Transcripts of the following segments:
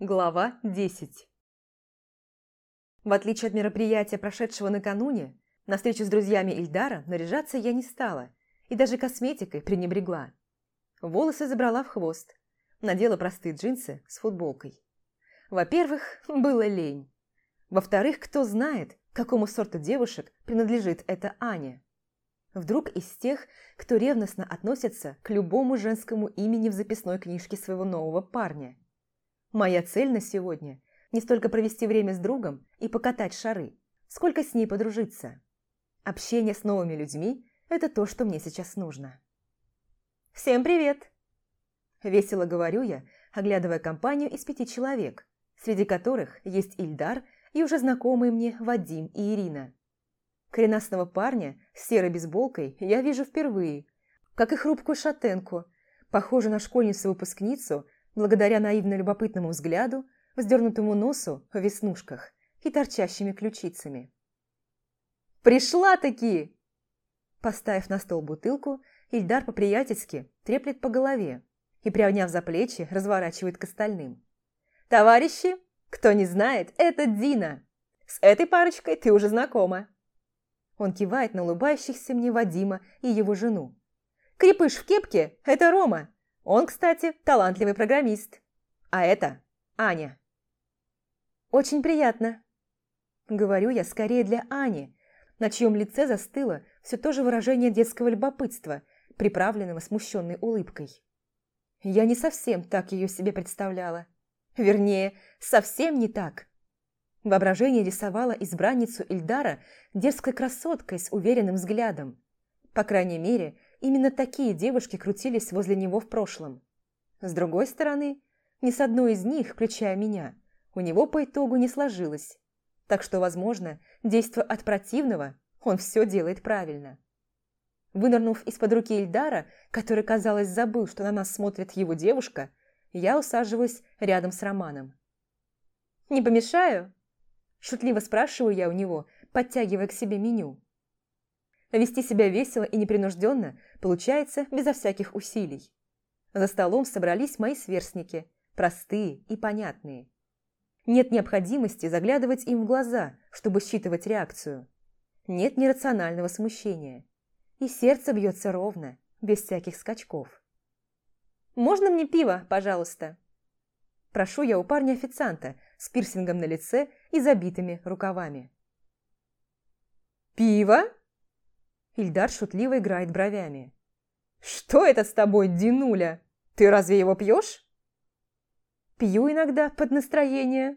Глава 10 В отличие от мероприятия, прошедшего накануне, на встречу с друзьями Ильдара наряжаться я не стала и даже косметикой пренебрегла. Волосы забрала в хвост, надела простые джинсы с футболкой. Во-первых, было лень. Во-вторых, кто знает, какому сорту девушек принадлежит эта Аня. Вдруг из тех, кто ревностно относится к любому женскому имени в записной книжке своего нового парня – Моя цель на сегодня – не столько провести время с другом и покатать шары, сколько с ней подружиться. Общение с новыми людьми – это то, что мне сейчас нужно. «Всем привет!» Весело говорю я, оглядывая компанию из пяти человек, среди которых есть Ильдар и уже знакомые мне Вадим и Ирина. Коренастного парня с серой бейсболкой я вижу впервые, как и хрупкую шатенку, похожую на школьницу-выпускницу благодаря наивно-любопытному взгляду, вздернутому носу в веснушках и торчащими ключицами. «Пришла-таки!» Поставив на стол бутылку, Ильдар по-приятельски треплет по голове и, приобняв за плечи, разворачивает к остальным. «Товарищи, кто не знает, это Дина. С этой парочкой ты уже знакома». Он кивает на улыбающихся мне Вадима и его жену. «Крепыш в кепке – это Рома, он, кстати, талантливый программист. А это Аня. Очень приятно. Говорю я скорее для Ани, на чьем лице застыло все то же выражение детского любопытства, приправленного смущенной улыбкой. Я не совсем так ее себе представляла. Вернее, совсем не так. Воображение рисовало избранницу Ильдара дерзкой красоткой с уверенным взглядом. По крайней мере, Именно такие девушки крутились возле него в прошлом. С другой стороны, ни с одной из них, включая меня, у него по итогу не сложилось. Так что, возможно, действуя от противного, он все делает правильно. Вынырнув из-под руки Ильдара, который, казалось, забыл, что на нас смотрит его девушка, я усаживаюсь рядом с Романом. «Не помешаю?» Шутливо спрашиваю я у него, подтягивая к себе меню. Вести себя весело и непринужденно получается безо всяких усилий. За столом собрались мои сверстники, простые и понятные. Нет необходимости заглядывать им в глаза, чтобы считывать реакцию. Нет нерационального смущения. И сердце бьется ровно, без всяких скачков. «Можно мне пиво, пожалуйста?» Прошу я у парня-официанта с пирсингом на лице и забитыми рукавами. «Пиво?» Ильдар шутливо играет бровями. «Что это с тобой, Динуля? Ты разве его пьешь?» «Пью иногда под настроение».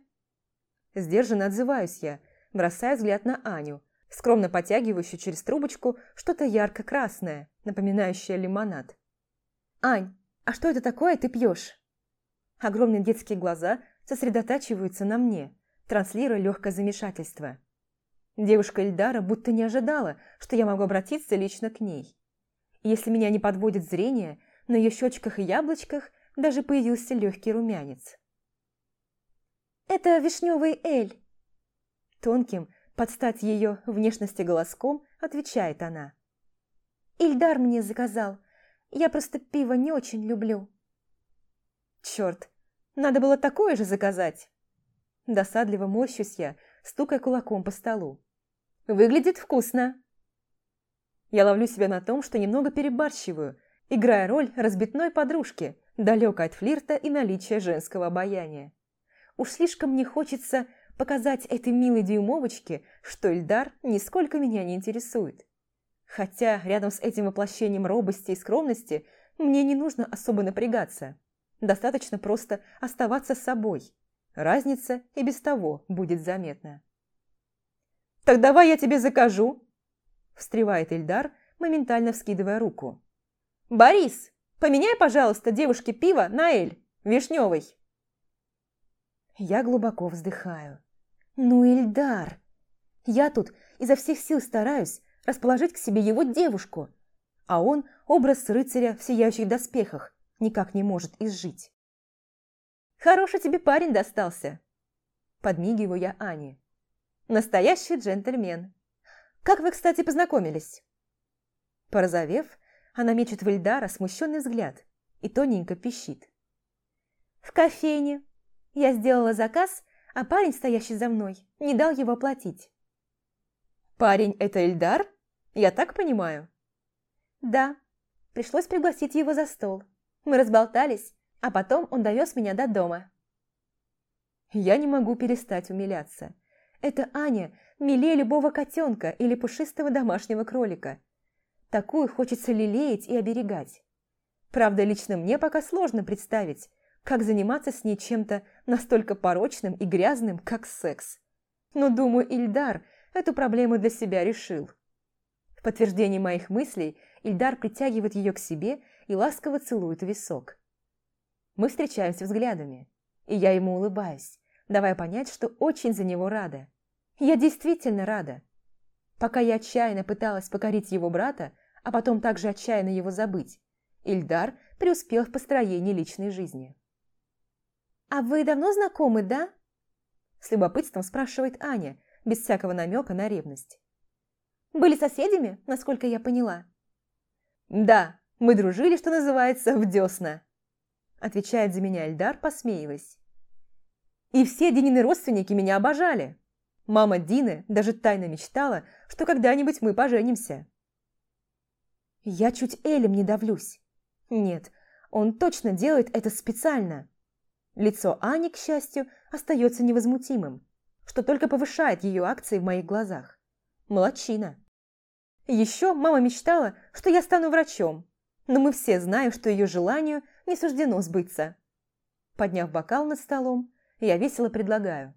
Сдержанно отзываюсь я, бросая взгляд на Аню, скромно потягивающую через трубочку что-то ярко-красное, напоминающее лимонад. «Ань, а что это такое ты пьешь?» Огромные детские глаза сосредотачиваются на мне, транслируя легкое замешательство. Девушка Эльдара будто не ожидала, что я могу обратиться лично к ней. И если меня не подводит зрение, на ее щечках и яблочках даже появился легкий румянец. «Это вишневый эль!» Тонким, под стать ее внешности голоском, отвечает она. «Ильдар мне заказал. Я просто пиво не очень люблю». «Черт, надо было такое же заказать!» Досадливо морщусь я, стукая кулаком по столу. Выглядит вкусно. Я ловлю себя на том, что немного перебарщиваю, играя роль разбитной подружки, далекой от флирта и наличия женского обаяния. Уж слишком мне хочется показать этой милой дюймовочке, что Эльдар нисколько меня не интересует. Хотя рядом с этим воплощением робости и скромности мне не нужно особо напрягаться. Достаточно просто оставаться собой. Разница и без того будет заметна. «Так давай я тебе закажу!» Встревает Ильдар, моментально вскидывая руку. «Борис, поменяй, пожалуйста, девушке пиво на эль, вишневый!» Я глубоко вздыхаю. «Ну, Ильдар! Я тут изо всех сил стараюсь расположить к себе его девушку, а он образ рыцаря в сияющих доспехах никак не может изжить». «Хороший тебе парень достался!» Подмигиваю я Ане. Настоящий джентльмен. Как вы, кстати, познакомились?» Порозовев, она мечет в Эльдара смущенный взгляд и тоненько пищит. «В кофейне. Я сделала заказ, а парень, стоящий за мной, не дал его оплатить. «Парень – это Эльдар? Я так понимаю?» «Да. Пришлось пригласить его за стол. Мы разболтались, а потом он довез меня до дома». Я не могу перестать умиляться. Это Аня милее любого котенка или пушистого домашнего кролика. Такую хочется лелеять и оберегать. Правда, лично мне пока сложно представить, как заниматься с ней чем-то настолько порочным и грязным, как секс. Но, думаю, Ильдар эту проблему для себя решил. В подтверждение моих мыслей Ильдар притягивает ее к себе и ласково целует висок. Мы встречаемся взглядами, и я ему улыбаюсь, давая понять, что очень за него рада. Я действительно рада. Пока я отчаянно пыталась покорить его брата, а потом также отчаянно его забыть, Ильдар преуспел в построении личной жизни. «А вы давно знакомы, да?» С любопытством спрашивает Аня, без всякого намека на ревность. «Были соседями, насколько я поняла?» «Да, мы дружили, что называется, в десна», отвечает за меня Ильдар, посмеиваясь. «И все Динины родственники меня обожали. Мама Дины даже тайно мечтала, что когда-нибудь мы поженимся». Я чуть Элем не давлюсь. Нет, он точно делает это специально. Лицо Ани, к счастью, остается невозмутимым, что только повышает ее акции в моих глазах. Молодчина. Еще мама мечтала, что я стану врачом, но мы все знаем, что ее желанию не суждено сбыться. Подняв бокал над столом, я весело предлагаю.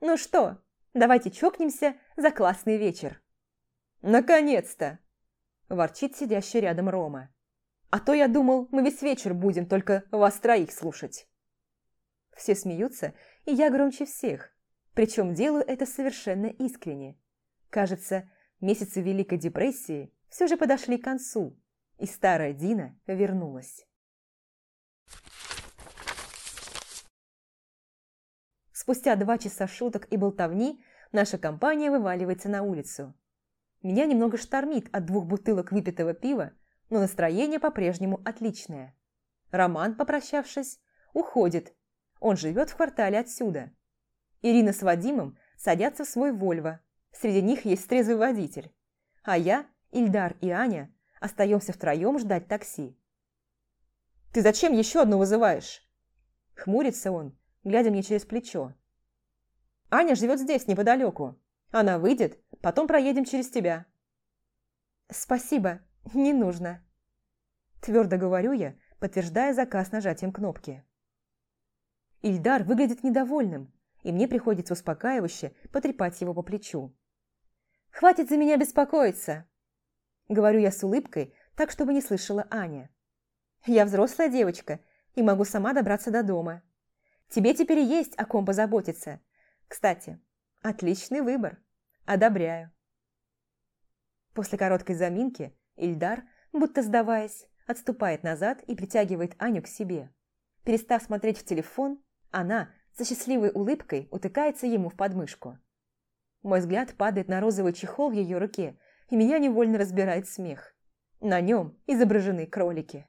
«Ну что, давайте чокнемся за классный вечер». «Наконец-то!» – ворчит сидящий рядом Рома. А то я думал, мы весь вечер будем только вас троих слушать. Все смеются, и я громче всех. Причем делаю это совершенно искренне. Кажется, месяцы Великой депрессии все же подошли к концу, и старая Дина вернулась. Спустя два часа шуток и болтовни наша компания вываливается на улицу. Меня немного штормит от двух бутылок выпитого пива но настроение по-прежнему отличное. Роман, попрощавшись, уходит. Он живет в квартале отсюда. Ирина с Вадимом садятся в свой Вольво. Среди них есть трезвый водитель. А я, Ильдар и Аня остаемся втроем ждать такси. «Ты зачем еще одну вызываешь?» Хмурится он, глядя мне через плечо. «Аня живет здесь, неподалеку. Она выйдет, потом проедем через тебя». «Спасибо», «Не нужно», – твердо говорю я, подтверждая заказ нажатием кнопки. Ильдар выглядит недовольным, и мне приходится успокаивающе потрепать его по плечу. «Хватит за меня беспокоиться!» Говорю я с улыбкой, так, чтобы не слышала Аня. «Я взрослая девочка и могу сама добраться до дома. Тебе теперь есть о ком позаботиться. Кстати, отличный выбор. Одобряю». После короткой заминки Ильдар, будто сдаваясь, отступает назад и притягивает Аню к себе. Перестав смотреть в телефон, она со счастливой улыбкой утыкается ему в подмышку. Мой взгляд падает на розовый чехол в ее руке, и меня невольно разбирает смех. На нем изображены кролики.